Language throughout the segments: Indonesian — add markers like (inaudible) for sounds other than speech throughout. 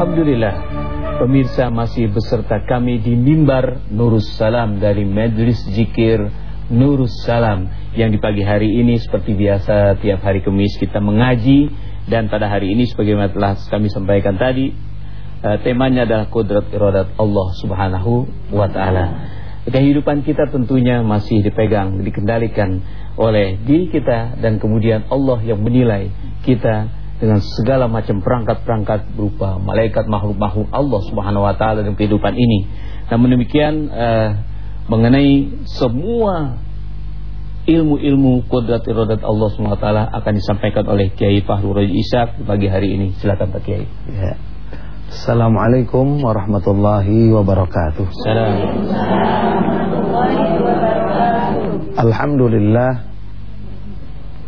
Alhamdulillah Pemirsa masih beserta kami di mimbar Nurus Salam dari Majlis Zikir Nurus Salam Yang di pagi hari ini seperti biasa tiap hari Kamis kita mengaji Dan pada hari ini sebagaimana telah kami sampaikan tadi uh, Temanya adalah Kudrat Iradat Allah Subhanahu Wa Ta'ala. Kehidupan kita tentunya masih dipegang, dikendalikan oleh diri kita Dan kemudian Allah yang menilai kita dengan segala macam perangkat-perangkat berupa malaikat makhluk-makhluk Allah Subhanahu wa taala dalam kehidupan ini. Namun demikian uh, mengenai semua ilmu-ilmu kodrat irodat Allah Subhanahu wa taala akan disampaikan oleh Kiai Fahrul Raji Ishak pagi hari ini. Silakan Pak Kiai. Ya. Assalamualaikum warahmatullahi wabarakatuh. Alhamdulillah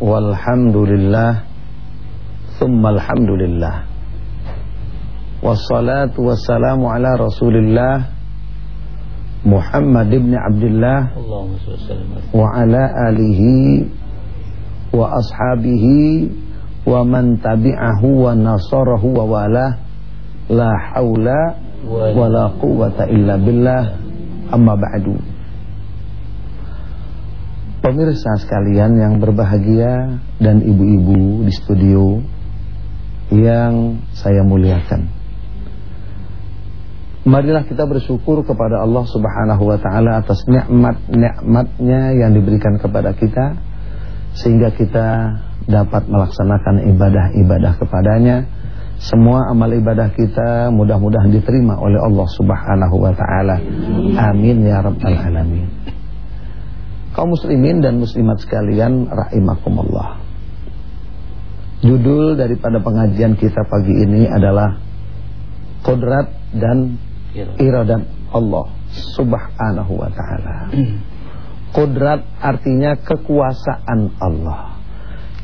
walhamdulillah ثم الحمد لله والصلاة والسلام على رسول الله محمد بن عبد الله وعلى آله وأصحابه ومن تبعه ونصره وواله لا حول ولا قوة إلا بالله أما بعد Pemirsa sekalian yang berbahagia dan ibu-ibu di studio yang saya muliakan. Marilah kita bersyukur kepada Allah Subhanahu wa taala atas nikmat-nikmatnya yang diberikan kepada kita sehingga kita dapat melaksanakan ibadah-ibadah kepadanya. Semua amal ibadah kita mudah-mudahan diterima oleh Allah Subhanahu wa taala. Amin ya rabbal alamin. Kaum muslimin dan muslimat sekalian rahimakumullah. Judul daripada pengajian kita pagi ini adalah Kodrat dan Iradat Allah Subhanahu wa ta'ala. Kodrat artinya kekuasaan Allah.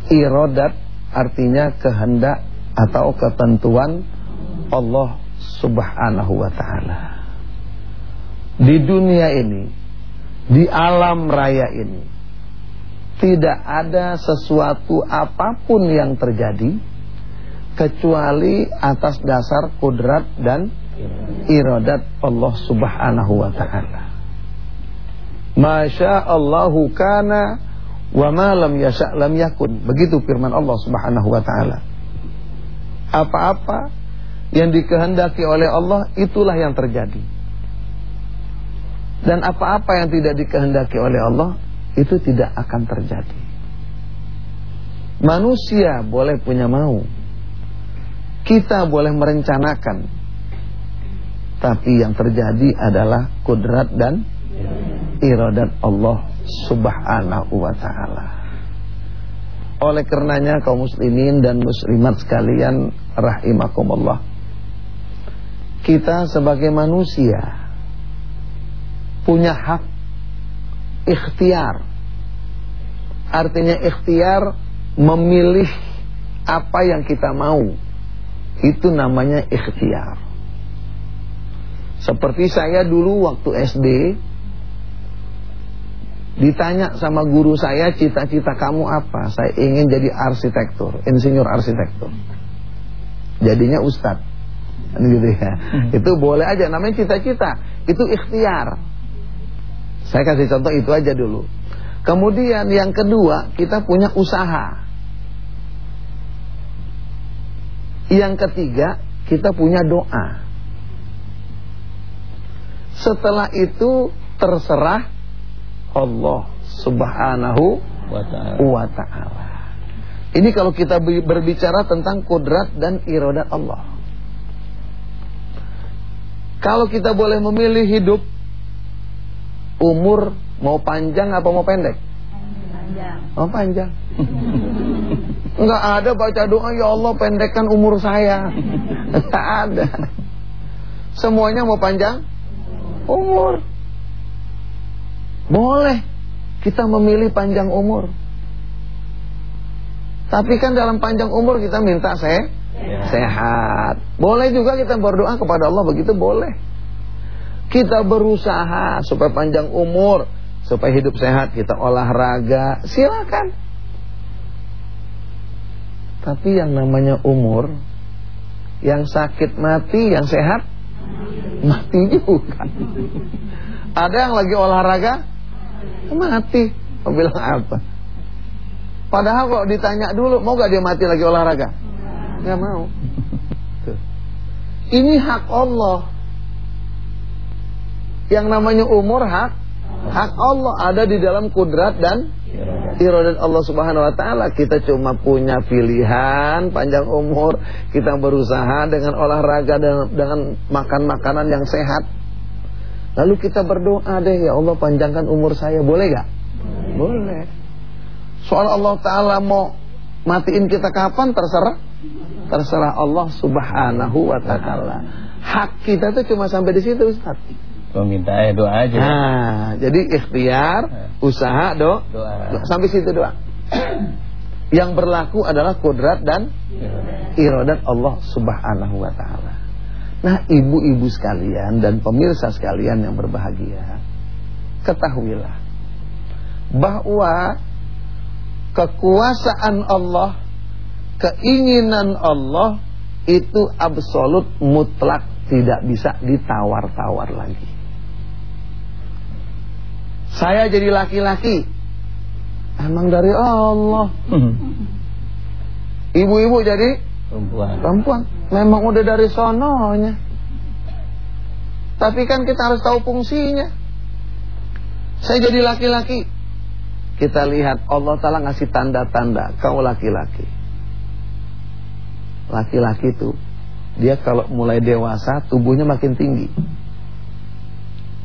Iradat artinya kehendak atau ketentuan Allah Subhanahu wa ta'ala. Di dunia ini Di alam raya ini tidak ada sesuatu apa pun yang terjadi kecuali atas dasar kudrat dan iradat Allah Subhanahu wa taala. Masya Allahu kana wa ma lam yasha lam yakun. Begitu firman Allah Subhanahu wa taala. Apa-apa yang dikehendaki oleh Allah itulah yang terjadi. Dan apa-apa yang tidak dikehendaki oleh Allah itu tidak akan terjadi. Manusia boleh punya mau. Kita boleh merencanakan. Tapi yang terjadi adalah kudrat dan iradat Allah subhanahu wa ta'ala. Oleh karenanya kaum muslimin dan muslimat sekalian rahimakumullah. Kita sebagai manusia punya hak ikhtiar Artinya ikhtiar memilih apa yang kita mau. Itu namanya ikhtiar. Seperti saya dulu waktu SD ditanya sama guru saya cita-cita kamu apa? Saya ingin jadi arsitektur, insinyur arsitektur. Jadinya ustadz. Kan gitu ya. Hmm. Itu boleh aja namanya cita-cita. Itu ikhtiar. Saya kasih contoh itu aja dulu. Kemudian yang kedua, kita punya usaha. Yang ketiga, kita punya doa. Setelah itu terserah Allah Subhanahu wa taala. Ini kalau kita berbicara tentang kudrat dan irodat Allah. Kalau kita boleh memilih hidup umur Mau panjang apa mau pendek? Panjang. Oh panjang. (laughs) Enggak ada baca doa ya Allah pendekkan umur saya. (laughs) Enggak ada. Semuanya mau panjang? Umur. Boleh kita memilih panjang umur. Tapi kan dalam panjang umur kita minta se sehat. Boleh juga kita berdoa kepada Allah begitu boleh. Kita berusaha supaya panjang umur supaya hidup sehat kita olahraga silakan tapi yang namanya umur Yang sakit mati, yang sehat mati juga. (laughs) Ada yang lagi olahraga mati. Mau bilang apa? Padahal kalau ditanya dulu, mau gak dia mati lagi olahraga? Gak mau. (laughs) Ini hak Allah. Yang namanya umur hak hak Allah ada di dalam kudrat dan iradat Allah Subhanahu wa taala. Kita cuma punya pilihan panjang umur, kita berusaha dengan olahraga dan dengan makan makanan yang sehat. Lalu kita berdoa deh ya Allah panjangkan umur saya, boleh gak? Boleh. Soal Allah taala mau matiin kita kapan terserah terserah Allah Subhanahu wa taala. Hak kita tuh cuma sampai di situ Ustaz. Meminta eh doa aja. Nah, jadi ikhtiar, usaha, do, Doa. sampai situ doa. (clears throat) Yang berlaku adalah kodrat dan iradat Allah Subhanahu wa taala. Nah, ibu-ibu sekalian dan pemirsa sekalian yang berbahagia, ketahuilah bahwa kekuasaan Allah, keinginan Allah itu absolut mutlak tidak bisa ditawar-tawar lagi. Saya jadi laki-laki. Emang dari Allah. Ibu-ibu jadi Perempuan. perempuan. Memang udah dari sononya. Tapi kan kita harus tahu fungsinya. Saya jadi laki-laki. Kita lihat Allah Ta'ala ngasih tanda-tanda. Kau laki-laki. Laki-laki itu. Dia kalau mulai dewasa tubuhnya makin tinggi.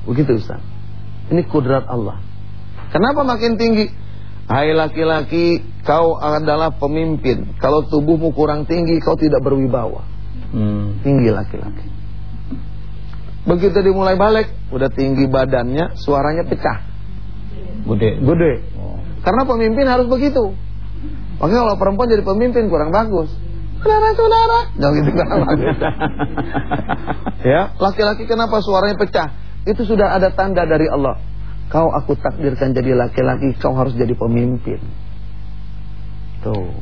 Begitu Ustaz. Ini kudrat Allah. Kenapa makin tinggi? Hai laki-laki, kau adalah pemimpin. Kalau tubuhmu kurang tinggi, kau tidak berwibawa. Hmm. Tinggi laki-laki. Begitu dimulai balik, udah tinggi badannya, suaranya pecah. Gede. Gede. Oh. Karena pemimpin harus begitu. Makanya kalau perempuan jadi pemimpin kurang bagus. Saudara-saudara, jangan gitu kurang bagus. (laughs) ya, laki-laki kenapa suaranya pecah? Itu sudah ada tanda dari Allah. Kau aku takdirkan jadi laki-laki, kau harus jadi pemimpin. Tuh.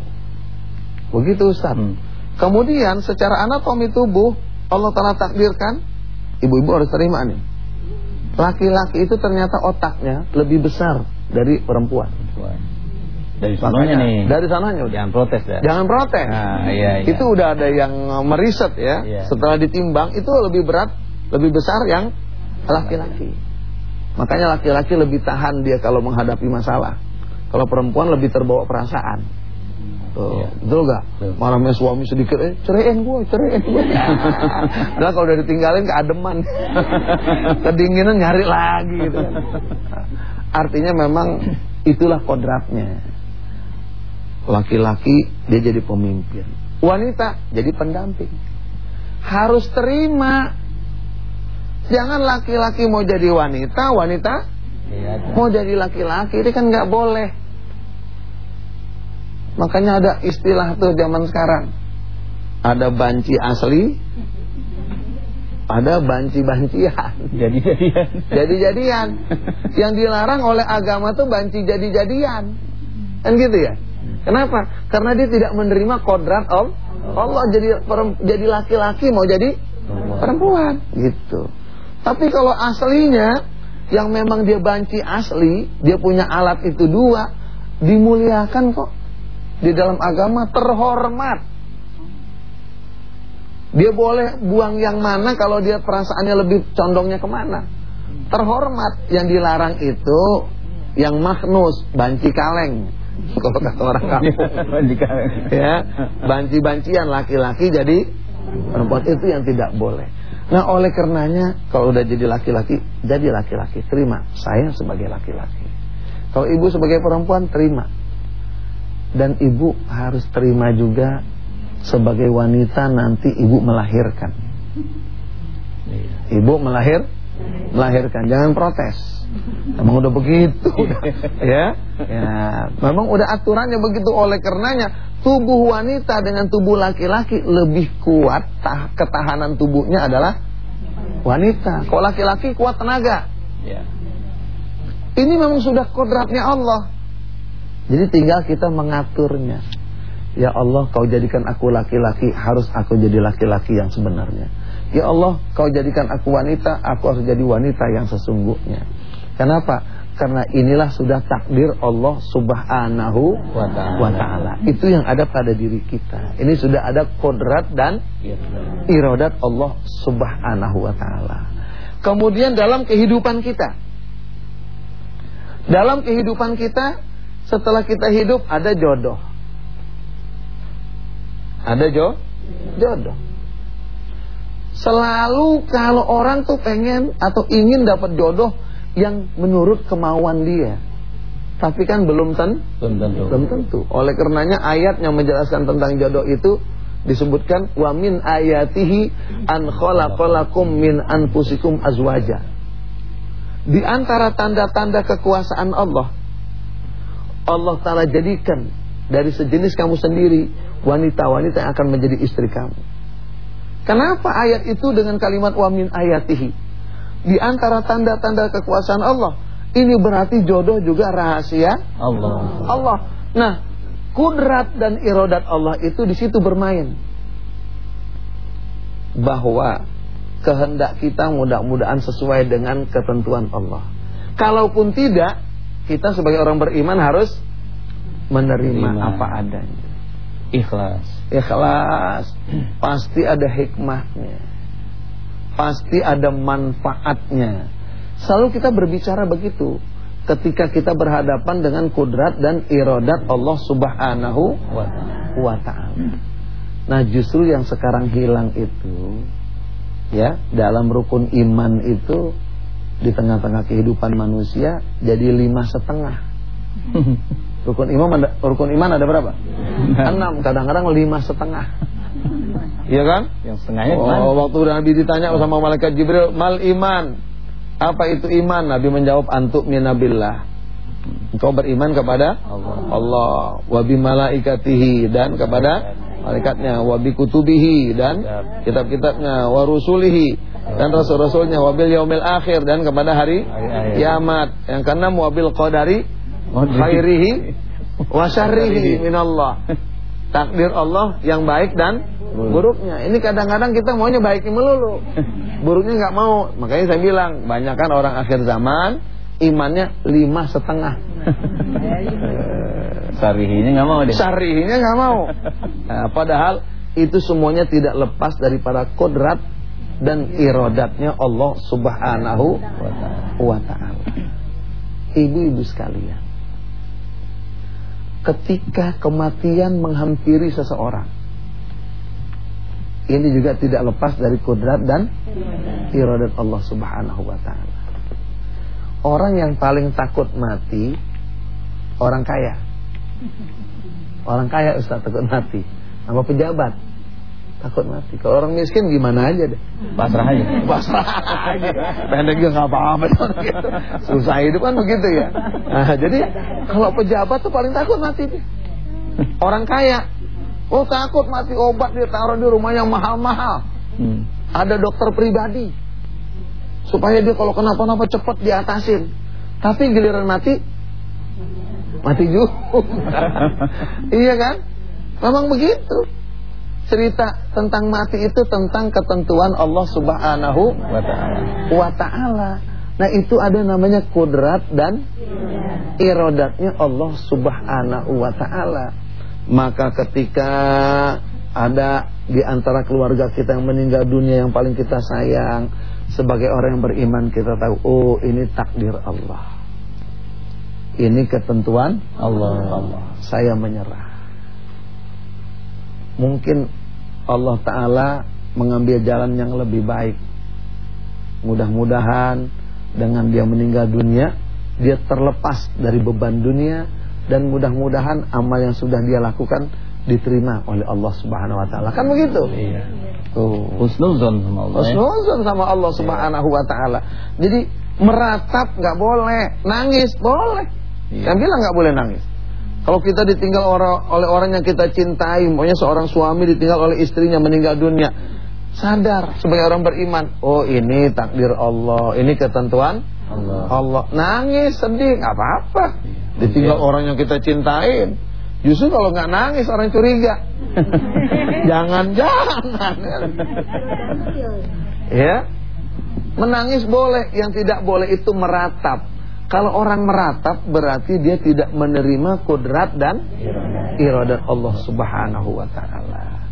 Begitu Ustaz. Hmm. Kemudian secara anatomi tubuh Allah Ta'ala takdirkan Ibu-ibu harus terima nih Laki-laki itu ternyata otaknya lebih besar dari perempuan Perempuan. Dari Makanya, nih. Dari sananya udah Jangan protes ya. Jangan protes Nah, iya, iya. Itu udah ada yang meriset ya Iya. Setelah ditimbang itu lebih berat Lebih besar yang laki-laki Makanya laki-laki lebih tahan dia kalau menghadapi masalah Kalau perempuan lebih terbawa perasaan Tuh, Iya. betul gak? Marahnya suami sedikit, eh ceraiin gue, ceraiin gue. nah (laughs) kalau udah ditinggalin keademan, (laughs) kedinginan nyari lagi gitu. Artinya memang itulah kodratnya. Laki-laki dia jadi pemimpin, wanita jadi pendamping. Harus terima. Jangan laki-laki mau jadi wanita, wanita Iya. mau jadi laki-laki, ini kan nggak boleh. Makanya ada istilah tuh zaman sekarang. Ada banci asli, ada banci-bancian. Jadi jadian. Jadi-jadian. Yang dilarang oleh agama tuh banci jadi-jadian. Kan gitu ya? Kenapa? Karena dia tidak menerima kodrat Allah. Allah jadi jadi laki-laki mau jadi perempuan gitu. Tapi kalau aslinya yang memang dia banci asli, dia punya alat itu dua, dimuliakan kok. Di dalam agama terhormat. Dia boleh buang yang mana kalau dia perasaannya lebih condongnya ke mana. Terhormat. Yang dilarang itu yang maknus, banci kaleng. Kalau kata orang kampung. (laughs) Jika ya, banci-bancian laki-laki jadi perempuan itu yang tidak boleh. Nah, oleh karenanya kalau udah jadi laki-laki, jadi laki-laki, terima saya sebagai laki-laki. Kalau ibu sebagai perempuan terima. Dan ibu harus terima juga sebagai wanita nanti ibu melahirkan. Iya. Ibu melahir melahirkan, jangan protes. Emang udah begitu, (laughs) ya. Ya, memang udah aturannya begitu oleh karenanya tubuh wanita dengan tubuh laki-laki lebih kuat tah, ketahanan tubuhnya adalah wanita. Kalau laki-laki kuat tenaga. Iya. Ini memang sudah kodratnya Allah. Jadi tinggal kita mengaturnya. Ya Allah kau jadikan aku laki-laki Harus aku jadi laki-laki yang sebenarnya Ya Allah kau jadikan aku wanita Aku harus jadi wanita yang sesungguhnya Kenapa? Karena inilah sudah takdir Allah subhanahu wa ta'ala. Itu yang ada pada diri kita. Ini sudah ada kodrat dan irodat Allah subhanahu wa ta'ala. Kemudian dalam kehidupan kita. Dalam kehidupan kita Setelah kita hidup ada jodoh. Ada jo jodoh. Selalu kalau orang tuh pengen atau ingin dapat jodoh yang menurut kemauan dia. Tapi kan belum, ten belum tentu. Belum tentu. Oleh karenanya ayat yang menjelaskan tentang jodoh itu disebutkan wa min ayatihi an khalaqalakum min anfusikum azwaja. Di antara tanda-tanda kekuasaan Allah Allah Taala jadikan dari sejenis kamu sendiri wanita-wanita yang akan menjadi istri kamu. Kenapa ayat itu dengan kalimat wamin ayatihi? Di antara tanda-tanda kekuasaan Allah. Ini berarti jodoh juga rahasia Allah. Allah. Nah, kudrat dan irodat Allah itu di situ bermain. Bahwa kehendak kita mudah-mudahan sesuai dengan ketentuan Allah. Kalaupun tidak, kita sebagai orang beriman harus menerima apa adanya. Ikhlas. Ikhlas. Pasti ada hikmahnya. Pasti ada manfaatnya. Selalu kita berbicara begitu. Ketika kita berhadapan dengan kudrat dan irodat Allah subhanahu wa ta'ala. Nah justru yang sekarang hilang itu. Ya, dalam rukun iman itu di tengah-tengah kehidupan manusia jadi lima setengah. (laughs) Rukun iman ada, rukun iman ada berapa? Enam, kadang-kadang lima setengah. Iya kan? Yang setengahnya Oh, waktu Nabi ditanya sama malaikat Jibril, "Mal iman?" Apa itu iman? Nabi menjawab, "Antuk minabillah." Engkau beriman kepada Allah, Allah wa malaikatihi dan kepada malaikatnya, wa kutubihi dan kitab-kitabnya, wa rusulihi dan rasul-rasulnya, wa bil yaumil akhir dan kepada hari kiamat. Yang keenam wa bil qadari khairihi wa syarrihi minallah. (laughs) Takdir Allah yang baik dan buruknya. Ini kadang-kadang kita maunya baiknya melulu. Buruknya nggak mau. Makanya saya bilang, banyak kan orang akhir zaman imannya lima setengah. (laughs) Sarihinya nggak mau deh. Sarihinya nggak mau. Nah, padahal itu semuanya tidak lepas daripada kodrat dan irodatnya Allah Subhanahu wa taala. Ibu-ibu sekalian, ketika kematian menghampiri seseorang. Ini juga tidak lepas dari kudrat dan iradat Allah Subhanahu wa taala. Orang yang paling takut mati orang kaya. Orang kaya Ustaz takut mati. Sama pejabat takut mati. Kalau orang miskin gimana aja deh. Pasrah aja. Pasrah aja. Pendek juga nggak apa-apa. Gitu. Susah hidup kan begitu ya. Nah, jadi kalau pejabat tuh paling takut mati deh. Orang kaya. Oh takut mati obat dia taruh di rumah yang mahal-mahal. Hmm. Ada dokter pribadi. Supaya dia kalau kenapa-napa cepat diatasin. Tapi giliran mati mati juga. (laughs) iya kan? Memang begitu cerita tentang mati itu tentang ketentuan Allah Subhanahu wa taala. Nah, itu ada namanya kudrat dan irodatnya Allah Subhanahu wa taala. Maka ketika ada di antara keluarga kita yang meninggal dunia yang paling kita sayang, sebagai orang yang beriman kita tahu, oh ini takdir Allah. Ini ketentuan Allah. Allah. Saya menyerah. Mungkin Allah Ta'ala mengambil jalan yang lebih baik Mudah-mudahan dengan dia meninggal dunia Dia terlepas dari beban dunia Dan mudah-mudahan amal yang sudah dia lakukan Diterima oleh Allah Subhanahu Wa Ta'ala Kan begitu? Iya Tuh. Husnuzon sama Allah ya. Husnuzon sama Allah Subhanahu Wa Ta'ala Jadi meratap nggak boleh Nangis boleh iya. Yang bilang nggak boleh nangis kalau kita ditinggal orang, oleh orang yang kita cintai, maunya seorang suami ditinggal oleh istrinya meninggal dunia, sadar sebagai orang beriman, oh ini takdir Allah, ini ketentuan Allah. Allah. Nangis, sedih, nggak apa-apa. Ditinggal orang yang kita cintain. Justru kalau nggak nangis orang curiga. (laughs) Jangan-jangan. ya. Menangis boleh, yang tidak boleh itu meratap. Kalau orang meratap berarti dia tidak menerima kudrat dan iradat Allah Subhanahu wa taala.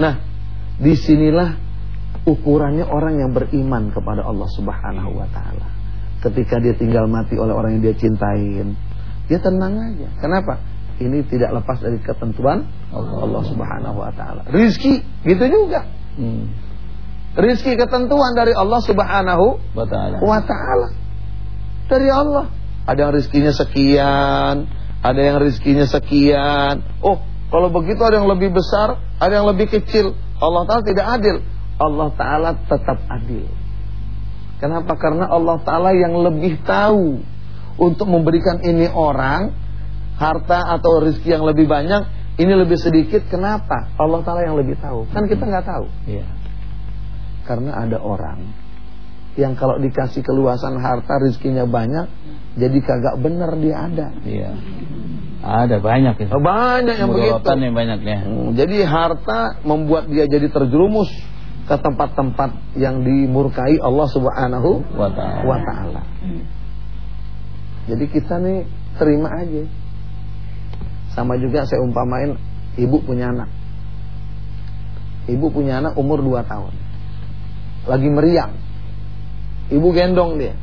Nah, di sinilah ukurannya orang yang beriman kepada Allah Subhanahu wa taala. Ketika dia tinggal mati oleh orang yang dia cintain, dia tenang aja. Kenapa? Ini tidak lepas dari ketentuan Allah, Allah Subhanahu wa taala. Rizki gitu juga. Hmm. Rizki ketentuan dari Allah Subhanahu wa taala dari Allah. Ada yang rizkinya sekian, ada yang rizkinya sekian. Oh, kalau begitu ada yang lebih besar, ada yang lebih kecil. Allah Ta'ala tidak adil. Allah Ta'ala tetap adil. Kenapa? Karena Allah Ta'ala yang lebih tahu untuk memberikan ini orang harta atau rizki yang lebih banyak, ini lebih sedikit. Kenapa? Allah Ta'ala yang lebih tahu. Kan kita nggak tahu. Iya. Karena ada orang yang kalau dikasih keluasan harta rizkinya banyak jadi kagak bener dia ada. Iya. Ada banyak itu. Banyak yang begitu. yang banyak ya. Hmm, jadi harta membuat dia jadi terjerumus ke tempat-tempat yang dimurkai Allah Subhanahu wa taala. Jadi kita nih terima aja. Sama juga saya umpamain ibu punya anak. Ibu punya anak umur 2 tahun. Lagi meriang Ibu gendong dia.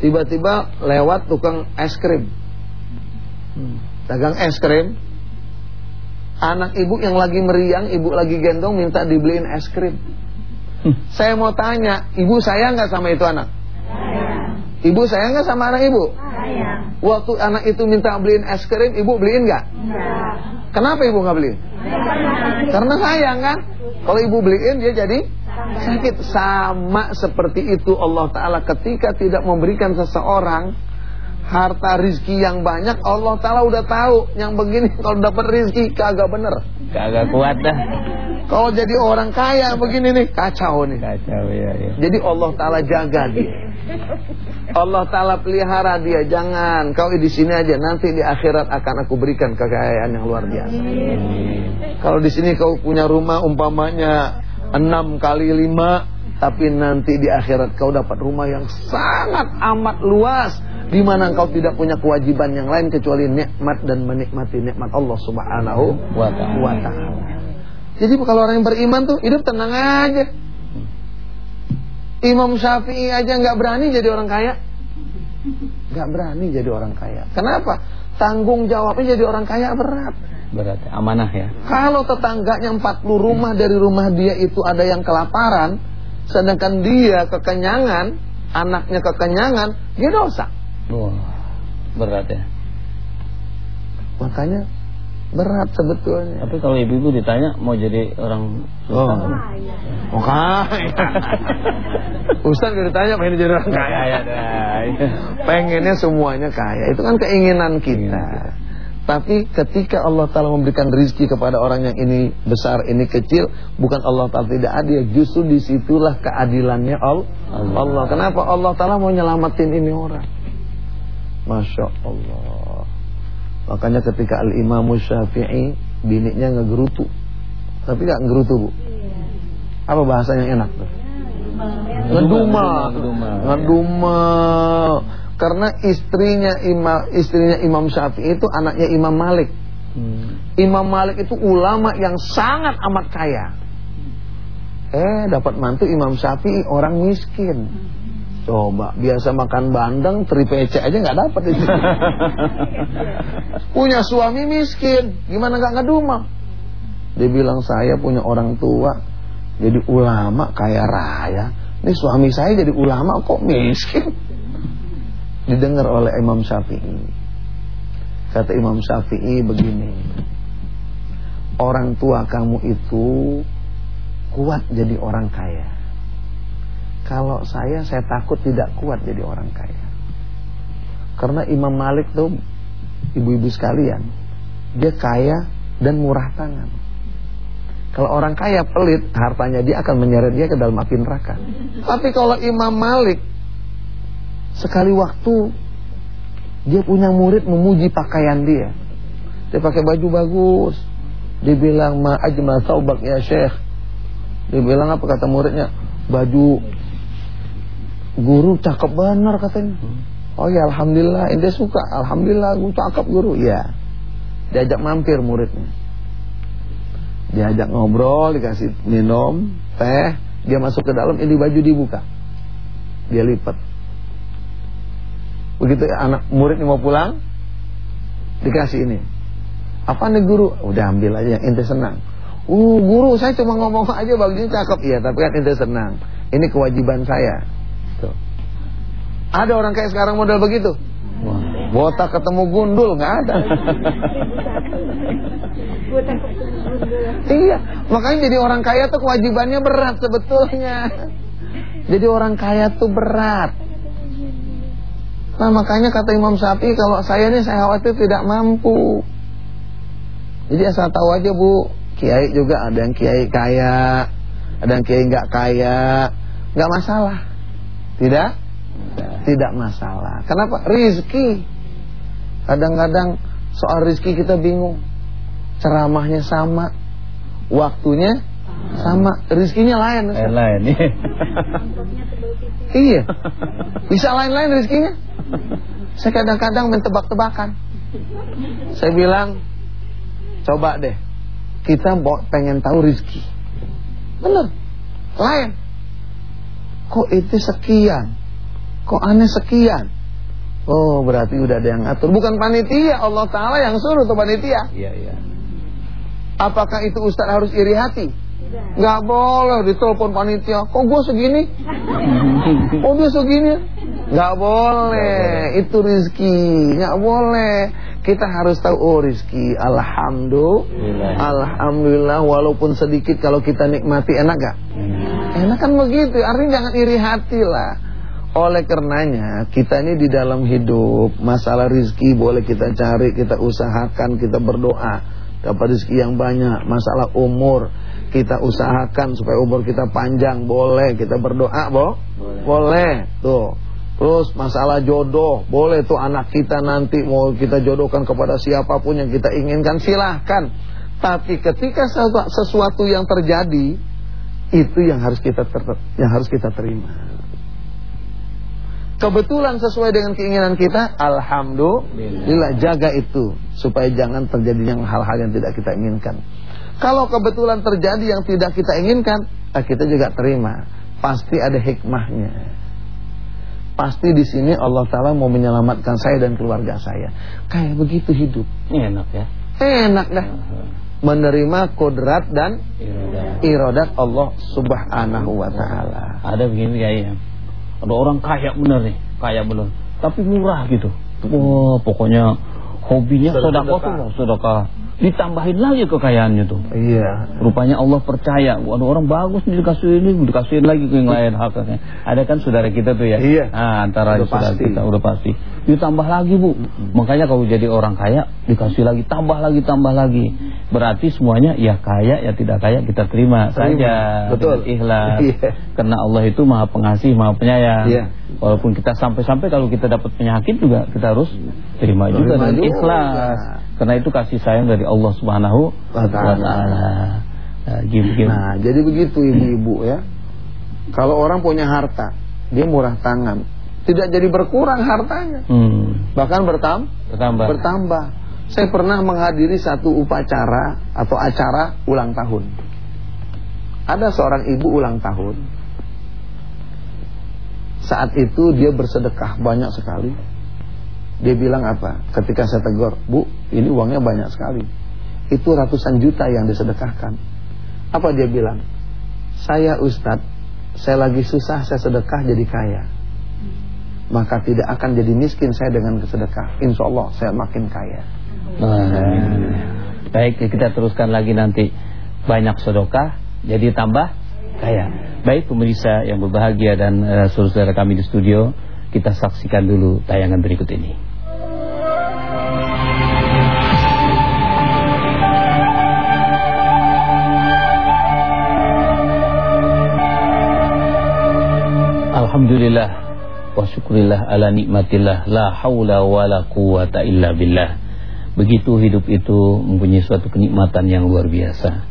Tiba-tiba lewat tukang es krim. Hmm. Dagang es krim. Anak ibu yang lagi meriang, ibu lagi gendong minta dibeliin es krim. Hmm. Saya mau tanya, ibu sayang nggak sama itu anak? Sayang. Ibu sayang nggak sama anak ibu? Sayang. Waktu anak itu minta beliin es krim, ibu beliin nggak? Kenapa ibu nggak beliin? Karena sayang kan? Kalau ibu beliin dia jadi sakit sama seperti itu Allah Ta'ala. Ketika tidak memberikan seseorang harta rizki yang banyak Allah Ta'ala udah tahu yang begini (laughs) kalau dapat rizki kagak bener. Kagak kuat dah. Kalau jadi orang kaya begini nih kacau nih. Kacau ya, ya. jadi Allah Ta'ala jaga dia. Allah Ta'ala pelihara dia. Jangan kau di sini aja. Nanti di akhirat akan aku berikan kekayaan yang luar biasa. Kalau di sini kau punya rumah umpamanya enam kali lima tapi nanti di akhirat kau dapat rumah yang sangat amat luas di mana kau tidak punya kewajiban yang lain kecuali nikmat dan menikmati nikmat Allah Subhanahu wa taala. Jadi kalau orang yang beriman tuh hidup tenang aja. Imam Syafi'i aja nggak berani jadi orang kaya. Nggak berani jadi orang kaya. Kenapa? Tanggung jawabnya jadi orang kaya berat. Berarti amanah ya. Kalau tetangganya 40 rumah dari rumah dia itu ada yang kelaparan, sedangkan dia kekenyangan, anaknya kekenyangan, dia dosa. Wah, berat ya. Makanya berat sebetulnya. Tapi kalau ibu-ibu ditanya mau jadi orang susah. Oh, oh kaya. (laughs) Ustaz kalau ditanya pengen jadi orang kaya. Pengennya semuanya kaya. Itu kan keinginan kita. Tapi ketika Allah Ta'ala memberikan rizki kepada orang yang ini besar, ini kecil, bukan Allah Ta'ala tidak adil. Justru di situlah keadilannya Allah. Allah. Kenapa Allah Ta'ala mau nyelamatin ini orang? Masya Allah. Makanya ketika Al-Imam Syafi'i, biniknya ngegerutu. Tapi gak ngegerutu bu. Apa bahasa yang enak tuh? Ngeduma. Ngeduma. Karena istrinya Imam istrinya Imam Syafi'i itu anaknya Imam Malik. Hmm. Imam Malik itu ulama yang sangat amat kaya. Eh dapat mantu Imam Syafi'i orang miskin. Coba biasa makan bandeng, tripece aja nggak dapat itu. (laughs) punya suami miskin, gimana nggak ngedumel? Dia bilang saya punya orang tua jadi ulama kaya raya. Ini suami saya jadi ulama kok miskin? Didengar oleh Imam Syafi'i. Kata Imam Syafi'i begini. Orang tua kamu itu kuat jadi orang kaya. Kalau saya, saya takut tidak kuat jadi orang kaya. Karena Imam Malik tuh ibu-ibu sekalian, dia kaya dan murah tangan. Kalau orang kaya pelit, hartanya dia akan menyeret dia ke dalam api neraka. Tapi kalau Imam Malik Sekali waktu dia punya murid memuji pakaian dia. Dia pakai baju bagus. Dibilang ma ajmal saubak ya Syekh. Dibilang apa kata muridnya? Baju guru cakep benar katanya. Oh ya alhamdulillah, ente suka. Alhamdulillah guru cakep guru. Ya. Diajak mampir muridnya. Diajak ngobrol, dikasih minum, teh, dia masuk ke dalam, ini baju dibuka. Dia lipat. Begitu anak murid mau pulang, dikasih ini. Apa nih guru? Udah ambil aja, ente senang. Uh, guru, saya cuma ngomong aja bajunya cakep. Iya, tapi kan ente senang. Ini kewajiban saya. Tuh. Ada orang kayak sekarang model begitu? Wah. Botak ketemu gundul nggak ada. iya, makanya jadi orang kaya tuh kewajibannya berat sebetulnya. Jadi orang kaya tuh berat. Nah makanya kata Imam Syafi'i kalau saya ini saya khawatir tidak mampu. Jadi asal tahu aja bu, kiai juga ada yang kiai kaya, ada yang kiai nggak kaya, nggak masalah, tidak, tidak masalah. Kenapa? Rizki. Kadang-kadang soal rizki kita bingung. Ceramahnya sama, waktunya sama, rizkinya lain. Lain, lain. (laughs) iya, bisa lain-lain rizkinya. Saya kadang-kadang mentebak-tebakan. Saya bilang, coba deh, kita pengen tahu rizki. Benar, lain. Kok itu sekian? Kok aneh sekian? Oh berarti udah ada yang ngatur Bukan panitia Allah Ta'ala yang suruh tuh panitia Iya iya Apakah itu Ustaz harus iri hati? Gak boleh ditelepon panitia. Kok gue segini? Kok dia segini? Gak boleh. Itu rizki. Gak boleh. Kita harus tahu Oh rizki. Alhamdulillah. Alhamdulillah. Walaupun sedikit Kalau kita nikmati enak gak? Enak kan begitu. Artinya jangan iri hati lah. Oleh karenanya kita ini di dalam hidup masalah rizki boleh kita cari, kita usahakan, kita berdoa dapat rizki yang banyak. Masalah umur kita usahakan supaya umur kita panjang boleh kita berdoa boh boleh. boleh tuh. Terus masalah jodoh boleh tuh anak kita nanti mau kita jodohkan kepada siapa pun yang kita inginkan silahkan. Tapi ketika sesuatu yang terjadi itu yang harus kita ter yang harus kita terima kebetulan sesuai dengan keinginan kita, alhamdulillah jaga itu supaya jangan terjadi yang hal-hal yang tidak kita inginkan. Kalau kebetulan terjadi yang tidak kita inginkan, nah kita juga terima. Pasti ada hikmahnya. Pasti di sini Allah Taala mau menyelamatkan saya dan keluarga saya. Kayak begitu hidup. Enak ya. Enak dah. Menerima kodrat dan irodat Allah Subhanahu wa taala. Ada begini ya, ya. Ada orang kaya bener nih, kaya bener. Tapi murah gitu. Wah, pokoknya hobinya sedekah tuh, sedekah ditambahin lagi kekayaannya tuh. Iya. Rupanya Allah percaya, waduh orang bagus nih dikasih ini, dikasihin lagi ke yang lain haknya. Ada kan saudara kita tuh ya. Iya. Nah, antara udah saudara pasti. kita udah pasti. Ditambah lagi bu. Makanya kalau jadi orang kaya dikasih lagi, tambah lagi, tambah lagi. Berarti semuanya ya kaya ya tidak kaya kita terima, terima. saja. Betul. Ikhlas. Iya. Karena Allah itu maha pengasih, maha penyayang. Iya. Walaupun kita sampai-sampai kalau kita dapat penyakit juga kita harus terima, juga dan ikhlas. Karena itu kasih sayang dari Allah Subhanahu wa taala. Nah, nah, jadi begitu ibu-ibu ya. Kalau orang punya harta, dia murah tangan. Tidak jadi berkurang hartanya. Hmm. Bahkan bertam bertambah. bertambah. Saya pernah menghadiri satu upacara atau acara ulang tahun. Ada seorang ibu ulang tahun. Saat itu dia bersedekah banyak sekali dia bilang apa? Ketika saya tegur, Bu, ini uangnya banyak sekali. Itu ratusan juta yang disedekahkan. Apa dia bilang? Saya Ustadz, saya lagi susah, saya sedekah jadi kaya. Maka tidak akan jadi miskin saya dengan kesedekah. Insya Allah saya makin kaya. Baik, kita teruskan lagi nanti. Banyak sedekah, jadi tambah kaya. Baik pemirsa yang berbahagia dan uh, saudara kami di studio, kita saksikan dulu tayangan berikut ini. Alhamdulillah wa syukurillah ala nikmatillah la haula wa la quwata illa billah. Begitu hidup itu mempunyai suatu kenikmatan yang luar biasa.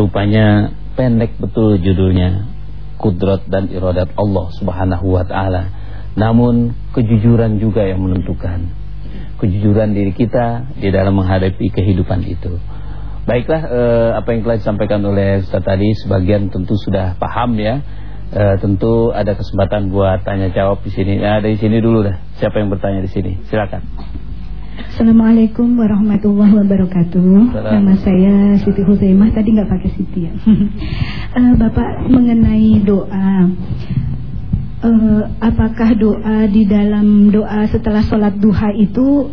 Rupanya pendek betul judulnya. Kudrat dan iradat Allah subhanahu wa ta'ala. Namun kejujuran juga yang menentukan. Kejujuran diri kita di dalam menghadapi kehidupan itu. Baiklah eh, apa yang telah disampaikan oleh Ustaz tadi sebagian tentu sudah paham ya. Eh, tentu ada kesempatan buat tanya jawab di sini. Ya, dari sini dulu dah. Siapa yang bertanya di sini? Silakan. Assalamualaikum warahmatullahi wabarakatuh. Nama saya Siti Huzaimah. Tadi nggak pakai Siti ya. uh, (laughs) Bapak mengenai doa. Uh, apakah doa di dalam doa setelah sholat duha itu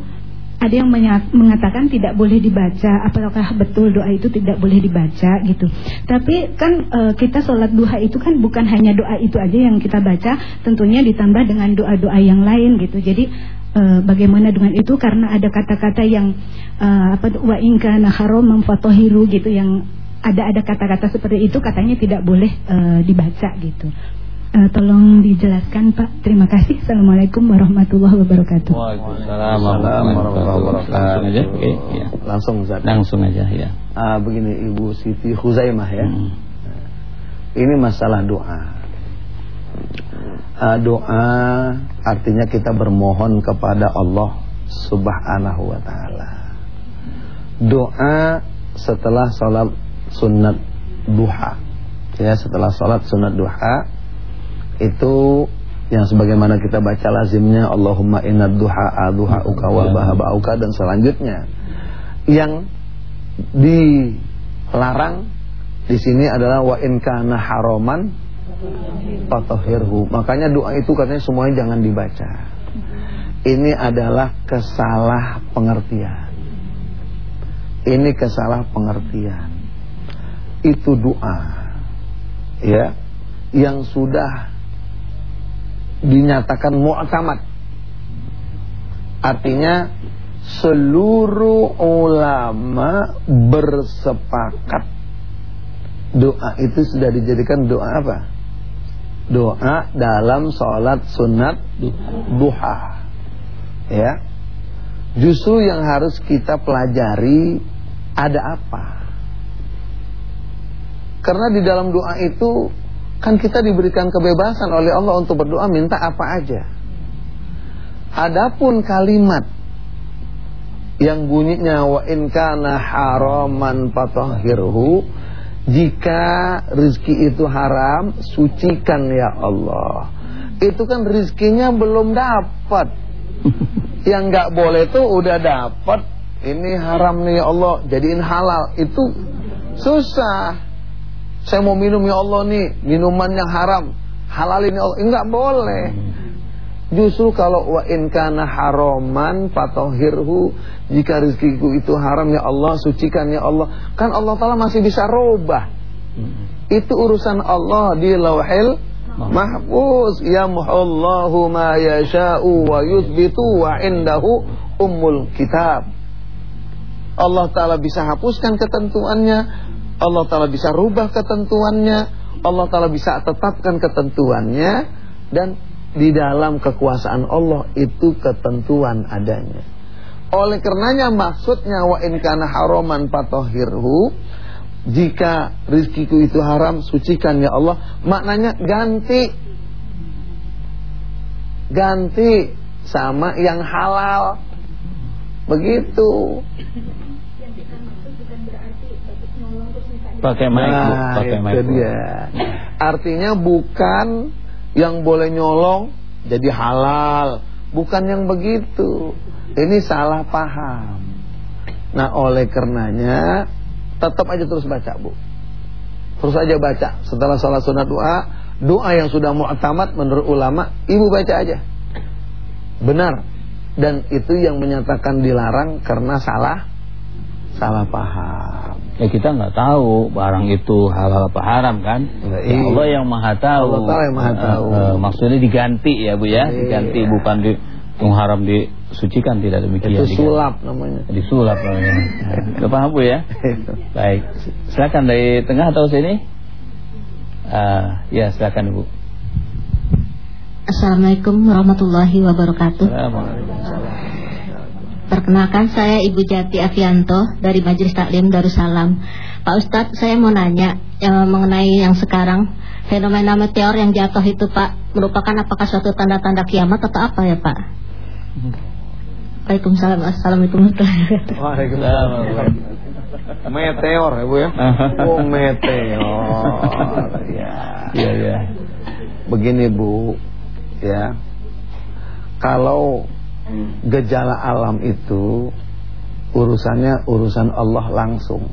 ada yang mengatakan tidak boleh dibaca apakah betul doa itu tidak boleh dibaca gitu tapi kan e, kita sholat duha itu kan bukan hanya doa itu aja yang kita baca tentunya ditambah dengan doa-doa yang lain gitu jadi e, bagaimana dengan itu karena ada kata-kata yang e, apa wa inka naharom memfotohiru gitu yang ada ada kata-kata seperti itu katanya tidak boleh e, dibaca gitu Uh, tolong dijelaskan Pak. Terima kasih. Assalamualaikum warahmatullahi wabarakatuh. Waalaikumsalam warahmatullahi wabarakatuh. Langsung aja. Oke, ya. Langsung Ustaz. Langsung aja ya. Uh, begini Ibu Siti Huzaimah ya. Hmm. Ini masalah doa. Uh, doa artinya kita bermohon kepada Allah Subhanahu wa taala. Doa setelah salat sunat duha. Ya, setelah salat sunat duha itu yang sebagaimana kita baca lazimnya Allahumma inna duha duha uka wa bahabauka dan selanjutnya yang dilarang di sini adalah wa in kana haroman fatahhirhu makanya doa itu katanya semuanya jangan dibaca. Ini adalah kesalah pengertian. Ini kesalah pengertian. Itu doa ya yang sudah dinyatakan mu'tamad. Artinya seluruh ulama bersepakat. Doa itu sudah dijadikan doa apa? Doa dalam sholat sunat duha. Ya. Justru yang harus kita pelajari ada apa? Karena di dalam doa itu Kan kita diberikan kebebasan oleh Allah untuk berdoa minta apa aja. Adapun kalimat yang bunyinya wa in kana haraman fatahhirhu jika rizki itu haram sucikan ya Allah. Itu kan rizkinya belum dapat. (laughs) Yang nggak boleh tuh udah dapat. Ini haram nih ya Allah, jadiin halal. Itu susah. Saya mau minum ya Allah nih, minuman yang haram. Halalin ya Allah. Enggak boleh. Justru kalau wa in kana haraman fatahhirhu, jika rezekiku itu haram ya Allah, sucikan ya Allah. Kan Allah taala masih bisa robah. Itu urusan Allah di Lauhil Mahfuz. Yamhullahu ma yasha'u wa yuthbitu wa indahu ummul kitab. Allah taala bisa hapuskan ketentuannya, Allah Ta'ala bisa rubah ketentuannya Allah Ta'ala bisa tetapkan ketentuannya Dan di dalam kekuasaan Allah itu ketentuan adanya. Oleh karenanya maksudnya Wa in kana haroman patohirhu Jika rizkiku itu haram Sucikan ya Allah. Maknanya ganti. Ganti sama yang halal. Begitu. Pakai nah, pakai. Artinya bukan yang boleh nyolong jadi halal, bukan yang begitu. Ini salah paham. Nah, oleh karenanya tetap aja terus baca, Bu. Terus aja baca. Setelah salat sunat doa, doa yang sudah mu'tamad menurut ulama, Ibu baca aja. Benar. Dan itu yang menyatakan dilarang karena salah salah paham. Ya kita nggak tahu barang itu halal apa haram kan? Ya, ya Allah yang maha tahu. Allah yang maha tahu. Uh, uh, maksudnya diganti ya bu ya, iya. diganti bukan di yang haram disucikan tidak demikian. Itu sulap namanya. Disulap namanya. Nah, paham bu ya? Baik, silakan dari tengah atau sini? Uh, ya silakan ibu. Assalamualaikum warahmatullahi wabarakatuh. Perkenalkan saya Ibu Jati Avianto dari Majelis Taklim Darussalam. Pak Ustadz, saya mau nanya ya, mengenai yang sekarang fenomena meteor yang jatuh itu Pak merupakan apakah suatu tanda-tanda kiamat atau apa ya Pak? Waalaikumsalam. Assalamualaikum (laughs) Waalaikumsalam. Meteor ya Bu (laughs) ya. Oh meteor. Ya. Iya ya. Begini Bu, ya. Kalau gejala alam itu urusannya urusan Allah langsung.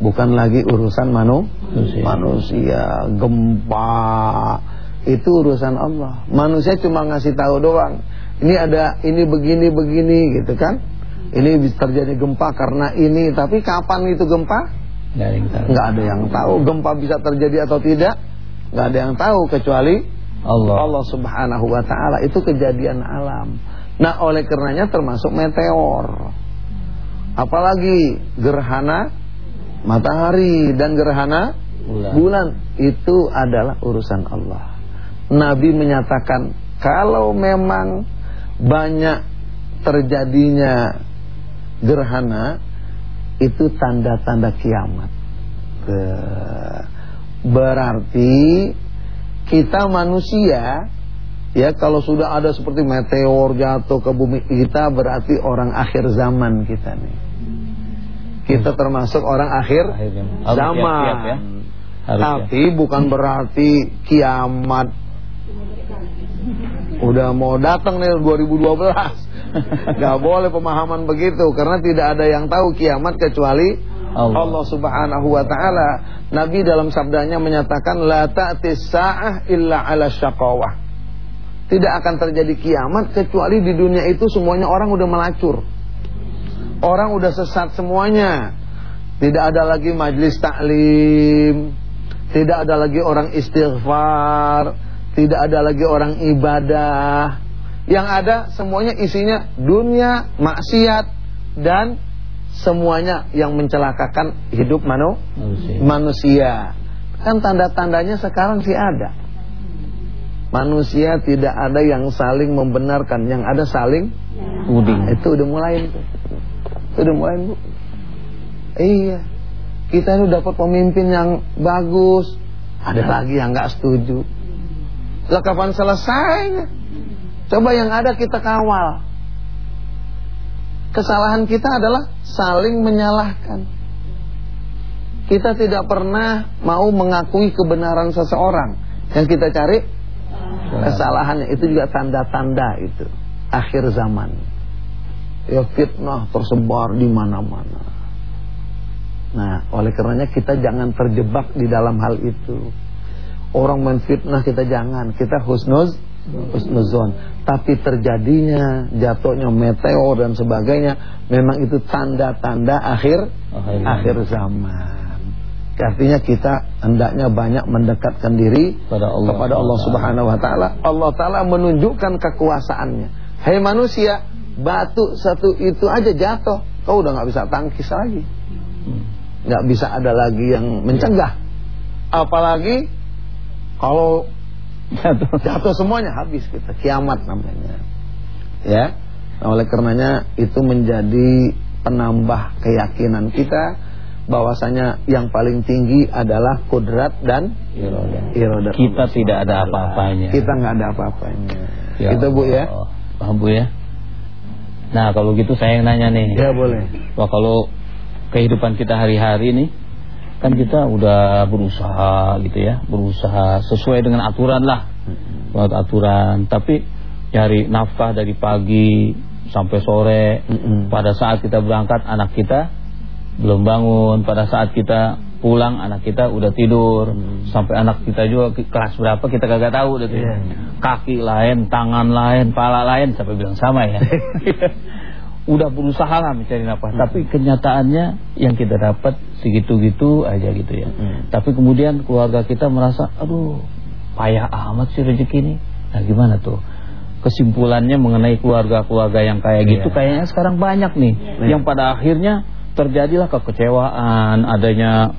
Bukan lagi urusan manu manusia. manusia, gempa. Itu urusan Allah. Manusia cuma ngasih tahu doang. Ini ada ini begini begini gitu kan. Ini bisa terjadi gempa karena ini, tapi kapan itu gempa? Nggak ada yang tahu. Gempa bisa terjadi atau tidak? Nggak ada yang tahu kecuali Allah. Allah Subhanahu wa taala itu kejadian alam. Nah, oleh karenanya termasuk meteor. Apalagi gerhana matahari dan gerhana bulan. bulan itu adalah urusan Allah. Nabi menyatakan kalau memang banyak terjadinya gerhana itu tanda-tanda kiamat. Berarti kita manusia ya kalau sudah ada seperti meteor jatuh ke bumi kita berarti orang akhir zaman kita nih. Kita termasuk orang akhir zaman. ya. Tapi bukan berarti kiamat udah mau datang nih 2012 (laughs) Gak boleh pemahaman begitu karena tidak ada yang tahu kiamat kecuali Allah, Allah Subhanahu wa taala. Nabi dalam sabdanya menyatakan la ta'tis sa'ah illa 'ala syaqawah. Tidak akan terjadi kiamat kecuali di dunia itu semuanya orang udah melacur. Orang udah sesat semuanya. Tidak ada lagi majlis taklim, tidak ada lagi orang istighfar, tidak ada lagi orang ibadah yang ada semuanya isinya dunia, maksiat dan semuanya yang mencelakakan hidup manu manusia. manusia. Kan tanda-tandanya sekarang sih ada. Manusia tidak ada yang saling membenarkan, yang ada saling uding. Itu udah mulai itu. Itu udah mulai, Bu. Iya. Kita ini dapat pemimpin yang bagus, ada lagi yang nggak setuju. Lah kapan selesainya? Coba yang ada kita kawal. Kesalahan kita adalah saling menyalahkan. Kita tidak pernah mau mengakui kebenaran seseorang. Yang kita cari kesalahannya itu juga tanda-tanda itu akhir zaman. Ya fitnah tersebar di mana-mana. Nah, oleh karenanya kita jangan terjebak di dalam hal itu. Orang menfitnah kita jangan, kita husnuz husnuzon. Tapi terjadinya jatuhnya meteor dan sebagainya memang itu tanda-tanda akhir akhir, akhir zaman. Artinya kita hendaknya banyak mendekatkan diri kepada Allah, kepada Allah Subhanahu wa taala. Allah taala menunjukkan kekuasaannya. Hai hey manusia, batu satu itu aja jatuh, kau udah nggak bisa tangkis lagi. Nggak bisa ada lagi yang mencegah. Apalagi kalau jatuh. jatuh semuanya habis kita kiamat namanya ya nah, oleh karenanya itu menjadi penambah keyakinan kita bahwasanya yang paling tinggi adalah kudrat dan iroda. Kita tidak ada apa-apanya. Kita nggak ada apa-apanya. Ya itu Bu ya. Paham Bu ya. Nah, kalau gitu saya yang nanya nih. Ya boleh. Wah, kalau kehidupan kita hari-hari nih kan kita udah berusaha gitu ya berusaha sesuai dengan aturan lah. Buat aturan. Tapi cari nafkah dari pagi sampai sore. Pada saat kita berangkat anak kita belum bangun. Pada saat kita pulang anak kita udah tidur. Sampai anak kita juga kelas berapa kita kagak tahu gitu yeah. kaki lain tangan lain pala lain sampai bilang sama ya (laughs) udah berusaha lah mencari nafkah, hmm. tapi kenyataannya yang kita dapat segitu-gitu aja gitu ya. Hmm. Tapi kemudian keluarga kita merasa, aduh, payah amat sih rezeki ini. Nah gimana tuh? Kesimpulannya mengenai keluarga-keluarga yang kayak yeah. gitu kayaknya sekarang banyak nih yeah. yang pada akhirnya terjadilah kekecewaan, adanya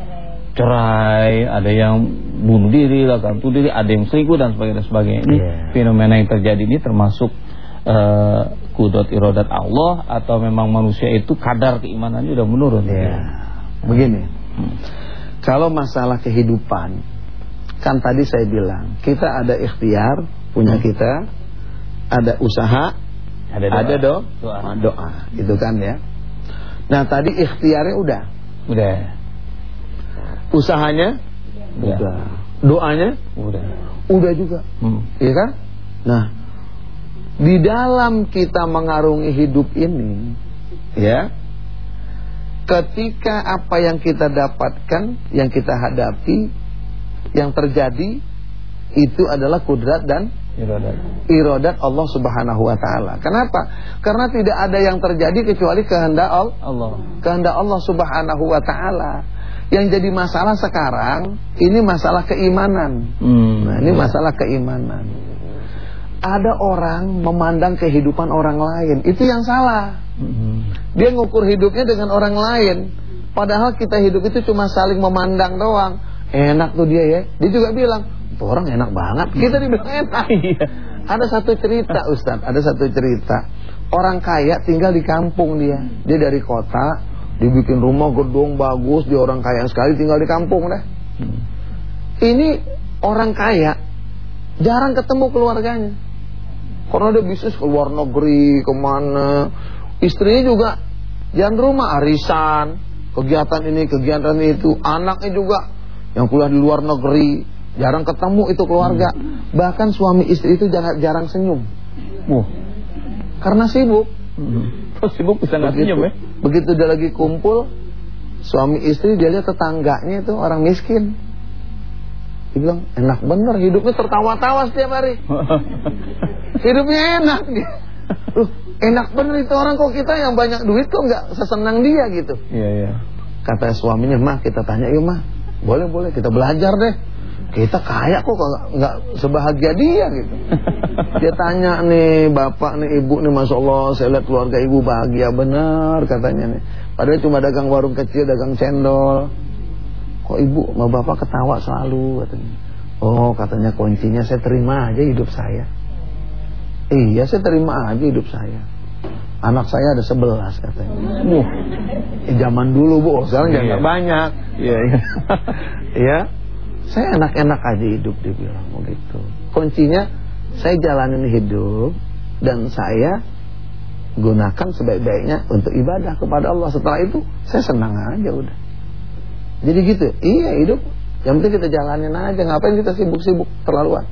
cerai, ada yang bunuh diri, lah gantung diri, ada yang selingkuh dan sebagainya. sebagainya. Ini yeah. fenomena yang terjadi ini termasuk uh, kudrat irodat Allah atau memang manusia itu kadar keimanannya sudah menurun? Ya, begini. Hmm. Kalau masalah kehidupan, kan tadi saya bilang kita ada ikhtiar punya hmm. kita, ada usaha, ada doa, ada do, doa. doa, itu kan ya. Nah tadi ikhtiarnya udah, udah. Usahanya, udah. udah. Doanya, udah, udah juga, hmm. iya kan? Nah di dalam kita mengarungi hidup ini, ya, ketika apa yang kita dapatkan, yang kita hadapi, yang terjadi itu adalah kudrat dan irodat. irodat Allah Subhanahu wa taala. Kenapa? Karena tidak ada yang terjadi kecuali kehendak Allah. Kehendak Allah Subhanahu wa taala. Yang jadi masalah sekarang ini masalah keimanan. Hmm. Nah, ini masalah keimanan ada orang memandang kehidupan orang lain. Itu yang salah. Mm-hmm. Dia ngukur hidupnya dengan orang lain. Padahal kita hidup itu cuma saling memandang doang. Enak tuh dia ya. Dia juga bilang, tuh orang enak banget. Kita dibilang enak. (laughs) Iya. ada satu cerita Ustaz, ada satu cerita. Orang kaya tinggal di kampung dia. Dia dari kota, dibikin rumah gedung bagus, dia orang kaya sekali tinggal di kampung deh. Hmm. Ini orang kaya jarang ketemu keluarganya. Karena dia bisnis ke luar negeri, ke mana. Istrinya juga jangan rumah, arisan, kegiatan ini, kegiatan itu. Anaknya juga yang kuliah di luar negeri, jarang ketemu itu keluarga. Hmm. Bahkan suami istri itu jarang, jarang senyum. Oh. Karena sibuk. Hmm. sibuk bisa nggak senyum ya? Begitu dia lagi kumpul, suami istri dia lihat tetangganya itu orang miskin. Dia bilang, enak bener hidupnya tertawa-tawa setiap hari. (laughs) Hidupnya enak dia. Loh, enak bener itu orang kok kita yang banyak duit kok nggak sesenang dia gitu. Iya, iya. Kata suaminya, "Mah, kita tanya yuk, Mah." Boleh, boleh, kita belajar deh. Kita kaya kok nggak sebahagia dia gitu. (laughs) Dia tanya nih, bapak nih, ibu nih, masya Allah, saya lihat keluarga ibu bahagia benar katanya nih. Padahal cuma dagang warung kecil, dagang cendol. Kok ibu sama bapak ketawa selalu katanya. Oh katanya kuncinya saya terima aja hidup saya. Iya saya terima aja hidup saya. Anak saya ada sebelas katanya. Wah, eh, zaman dulu bu. Sekarang iya. jangan banyak. Iya iya. (laughs) Ya Saya enak-enak aja hidup dia bilang begitu. Kuncinya Saya jalanin hidup Dan saya Gunakan sebaik-baiknya Untuk ibadah kepada Allah. Setelah itu Saya senang aja udah. Jadi gitu. Iya hidup. Yang penting kita jalanin aja. Ngapain kita sibuk-sibuk Terlaluan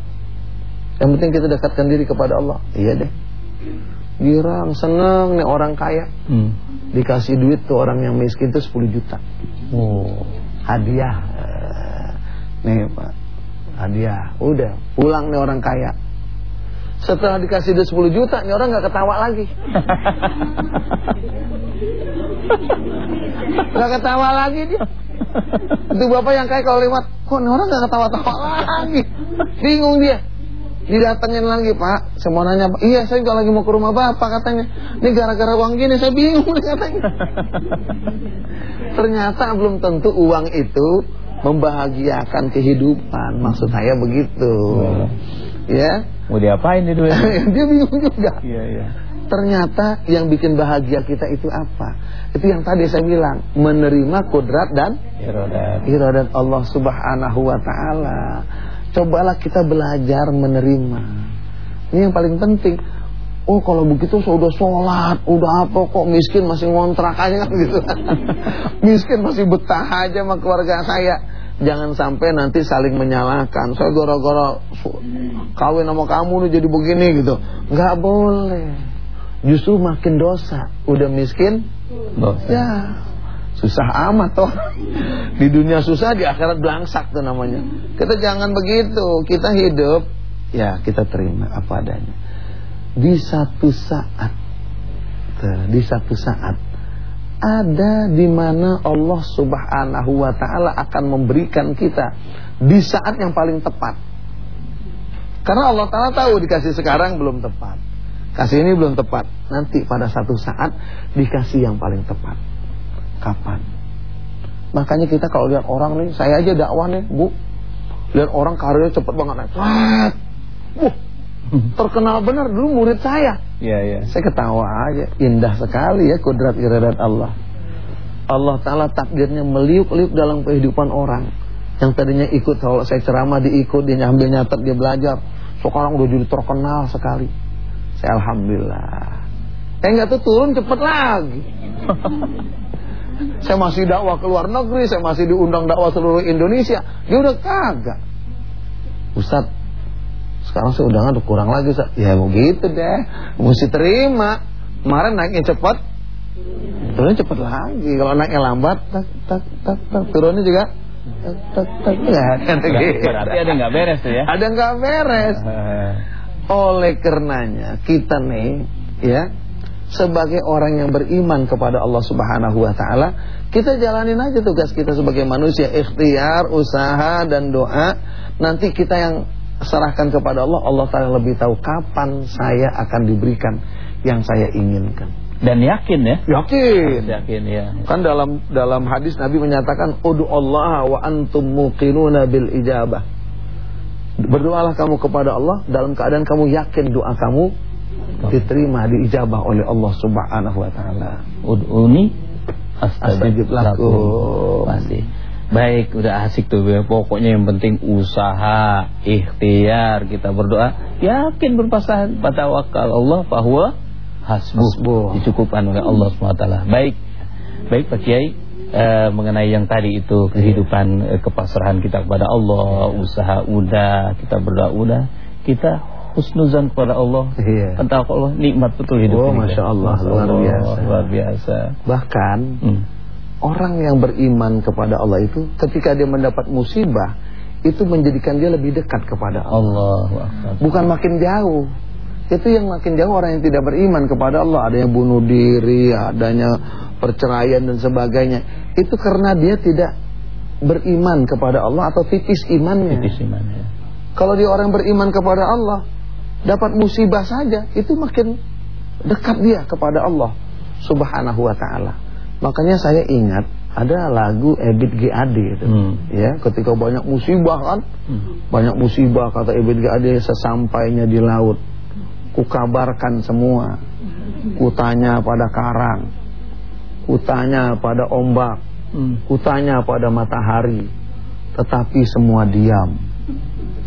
yang penting kita dekatkan diri kepada Allah. Iya deh. Girang, seneng nih orang kaya. Hmm. Dikasih duit tuh orang yang miskin tuh 10 juta. Oh. Hadiah. Nih Pak. Hadiah. Udah, pulang nih orang kaya. Setelah dikasih duit 10 juta, nih orang nggak ketawa lagi. (laughs) Gak ketawa lagi dia. Itu bapak yang kaya kalau lewat, kok nih orang gak ketawa-tawa lagi. Bingung dia. Didatengin lagi pak. Saya nanya Iya saya juga lagi mau ke rumah bapak katanya. Ini gara-gara uang gini saya bingung (laughs) katanya. Ternyata belum tentu uang itu Membahagiakan kehidupan. Maksud saya begitu. Ya? Mau diapain itu ya? (laughs) Dia bingung juga. Iya iya. Ternyata yang bikin bahagia kita itu apa? Itu yang tadi saya bilang Menerima kudrat dan Irodat. Irodat Allah subhanahu wa ta'ala Cobalah kita belajar menerima. Ini yang paling penting. Oh kalau begitu saya udah sholat, udah apa kok miskin masih ngontrak aja kan (laughs) gitu. miskin masih betah aja sama keluarga saya. Jangan sampai nanti saling menyalahkan. Saya gara-gara kawin sama kamu nih jadi begini gitu. Nggak boleh. Justru makin dosa. Udah miskin, dosa. Ya, Susah amat toh. Di dunia susah, di akhirat belangsak tuh namanya. Kita jangan begitu. Kita hidup, ya kita terima apa adanya. Di satu saat, di satu saat ada di mana Allah Subhanahu wa taala akan memberikan kita di saat yang paling tepat. Karena Allah taala tahu dikasih sekarang belum tepat. Kasih ini belum tepat. Nanti pada satu saat dikasih yang paling tepat kapan. Makanya kita kalau lihat orang nih, saya aja dakwah nih, Bu. Lihat orang karirnya cepet banget naik. Wah, Terkenal benar dulu murid saya. Iya, iya. Saya ketawa aja. Indah sekali ya kudrat iradat Allah. Allah Ta'ala takdirnya meliuk-liuk dalam kehidupan orang. Yang tadinya ikut kalau saya ceramah diikut, dia nyambil nyatet, dia belajar. Sekarang udah jadi terkenal sekali. Saya Alhamdulillah. Eh enggak tuh turun cepet lagi. (laughs) saya masih dakwah ke luar negeri, saya masih diundang dakwah seluruh Indonesia. Dia udah kagak. Ustadz, sekarang saya undangan udah kurang lagi. Ustaz. Ya begitu deh. Mesti terima. Kemarin naiknya cepat, turunnya cepat lagi. Kalau naiknya lambat, tak tak tak tak turunnya juga tak tak tak ya, Berarti, berarti ada nggak beres tuh ya? Ada nggak beres. (laughs) Oleh karenanya kita nih ya sebagai orang yang beriman kepada Allah Subhanahu wa taala, kita jalanin aja tugas kita sebagai manusia, ikhtiar, usaha dan doa. Nanti kita yang serahkan kepada Allah, Allah taala lebih tahu kapan saya akan diberikan yang saya inginkan. Dan yakin ya? Yakin. Yakin ya. Kan dalam dalam hadis Nabi menyatakan udu Allah wa antum muqinuna bil ijabah. Berdoalah kamu kepada Allah dalam keadaan kamu yakin doa kamu diterima diijabah oleh Allah Subhanahu wa taala. Ud'uni astajib lakum. Pasti. Baik, udah asik tuh ya. Pokoknya yang penting usaha, ikhtiar, kita berdoa, yakin berpasangan pada wakal Allah bahwa hasbuh, Hasbuh. dicukupkan oleh Allah SWT. Baik. Baik Pak Kiai, eh, mengenai yang tadi itu kehidupan eh, kepasrahan kita kepada Allah, usaha udah, kita berdoa udah, kita husnuzan kepada Allah. Iya. Entah Allah nikmat betul hidup Oh, ini. Masya Allah, Masya luar biasa. Luar biasa. Bahkan Hmm. orang yang beriman kepada Allah itu ketika dia mendapat musibah itu menjadikan dia lebih dekat kepada Allah. Akbar. Bukan makin jauh. Itu yang makin jauh orang yang tidak beriman kepada Allah, ada yang bunuh diri, adanya perceraian dan sebagainya. Itu karena dia tidak beriman kepada Allah atau tipis imannya. Tipis imannya. Kalau dia orang beriman kepada Allah, dapat musibah saja, itu makin dekat dia kepada Allah Subhanahu wa taala. Makanya saya ingat ada lagu Ebit GAD itu. Hmm. Ya, ketika banyak musibah kan, Hmm. banyak musibah kata Ebit GAD sesampainya di laut. Kukabarkan semua. Kutanya pada karang. Kutanya pada ombak. Hmm. Kutanya pada matahari. Tetapi semua diam.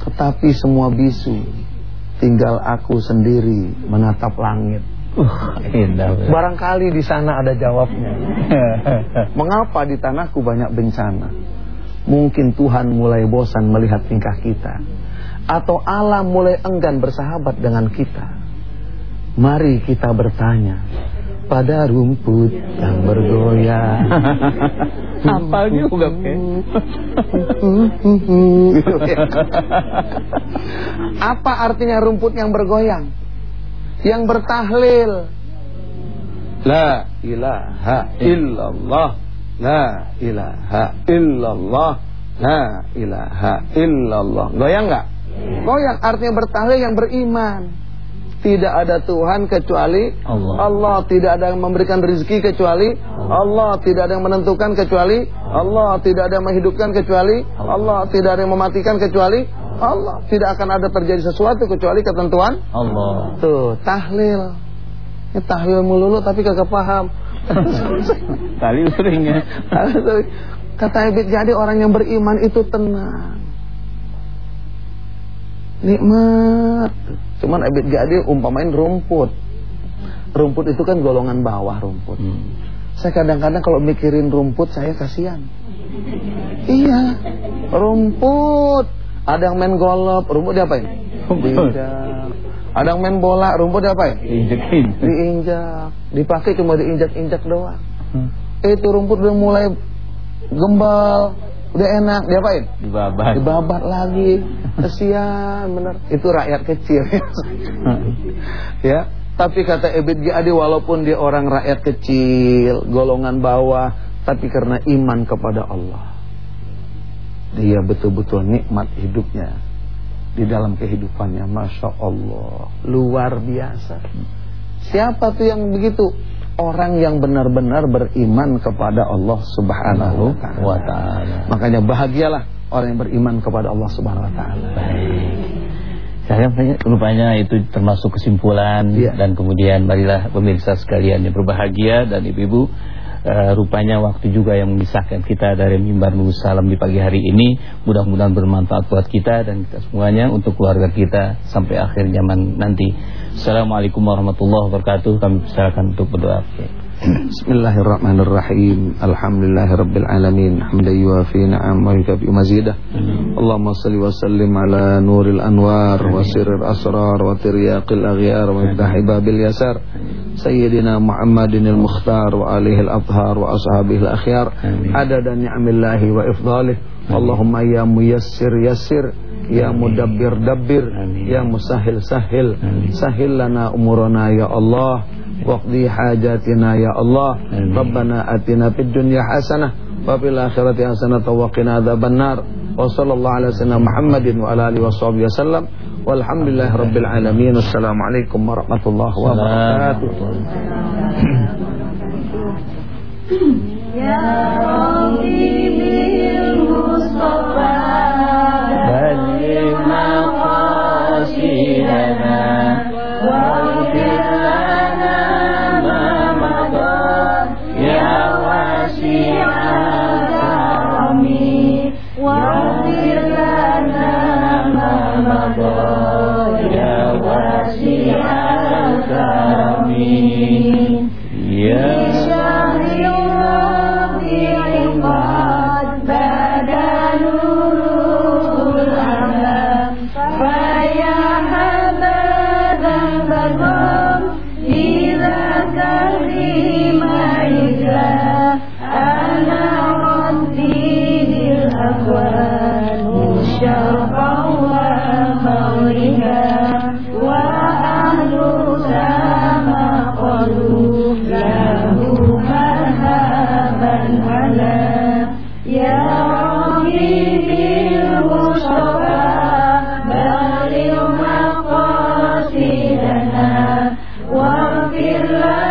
Tetapi semua bisu. Tinggal aku sendiri menatap langit. Uh, indah. Barangkali di sana ada jawabnya. (laughs) Mengapa di tanahku banyak bencana? Mungkin Tuhan mulai bosan melihat tingkah kita. Atau Allah mulai enggan bersahabat dengan kita. Mari kita bertanya pada rumput yang bergoyang. (laughs) Hafal juga. Gitu ya. Apa artinya rumput yang bergoyang? Yang bertahlil. La ilaha illallah. La ilaha illallah. La ilaha illallah. Goyang nggak? Goyang artinya bertahlil yang beriman. Tidak ada Tuhan kecuali Allah. tidak ada yang memberikan rezeki kecuali Allah. Tidak ada yang menentukan kecuali Allah. Tidak ada yang menghidupkan kecuali Allah. Tidak ada yang mematikan kecuali Allah. Tidak akan ada terjadi sesuatu kecuali ketentuan Allah. Tuh, tahlil. Ini tahlil melulu tapi kagak paham. (laughs) Kali sering ya. Kata Ibit jadi orang yang beriman itu tenang. Nikmat. Cuman Ibit jadi umpamain rumput. Rumput itu kan golongan bawah rumput. Hmm. Saya kadang-kadang kalau mikirin rumput saya kasihan. Iya, rumput. Ada yang main golf, rumput diapain? Diinjak. Ada yang main bola, rumput diapain? Injek-injek. Diinjak. Dipakai cuma diinjak-injak doang. Hmm. Itu rumput udah mulai gembal, udah enak, diapain? Dibabat. Dibabat lagi. Kesian bener. Itu rakyat kecil. (laughs) ya. Tapi kata Ebit G.A.D. walaupun dia orang rakyat kecil, golongan bawah, tapi karena iman kepada Allah. Dia betul-betul nikmat hidupnya di dalam kehidupannya. Masya Allah. Luar biasa. Siapa tuh yang begitu? Orang yang benar-benar beriman kepada Allah Subhanahu wa taala. Makanya bahagialah orang yang beriman kepada Allah Subhanahu wa taala. Saya rupanya itu termasuk kesimpulan ya. dan kemudian marilah pemirsa sekalian yang berbahagia dan ibu-ibu uh, rupanya waktu juga yang memisahkan kita dari mimbar Nur Salam di pagi hari ini mudah-mudahan bermanfaat buat kita dan kita semuanya untuk keluarga kita sampai akhir zaman nanti. Assalamualaikum warahmatullahi wabarakatuh. Kami persilakan untuk berdoa. بسم الله الرحمن الرحيم. الحمد لله رب العالمين. حمدا يوافي نعم ويكافئ مزيده. اللهم صل وسلم على نور الأنوار وسر الأسرار وترياق الأغيار ومفتاح باب اليسار. سيدنا محمد المختار وآله الأطهار وأصحابه الأخيار. عدد نعم الله وإفضاله. اللهم يا ميسر يسر يا مدبر دبر يا مسهل سهل. سهل لنا أمورنا يا الله. Waqdi hajatina ya Allah. Amin. Rabbana atina fid dunya hasanah wa fil akhirati hasanah wa qina adzabannar. Wa sallallahu ala sayyidina Muhammadin wa ala alihi washabihi wasallam. Walhamdulillahi rabbil alamin. Assalamualaikum warahmatullahi wabarakatuh. Ya Rabbi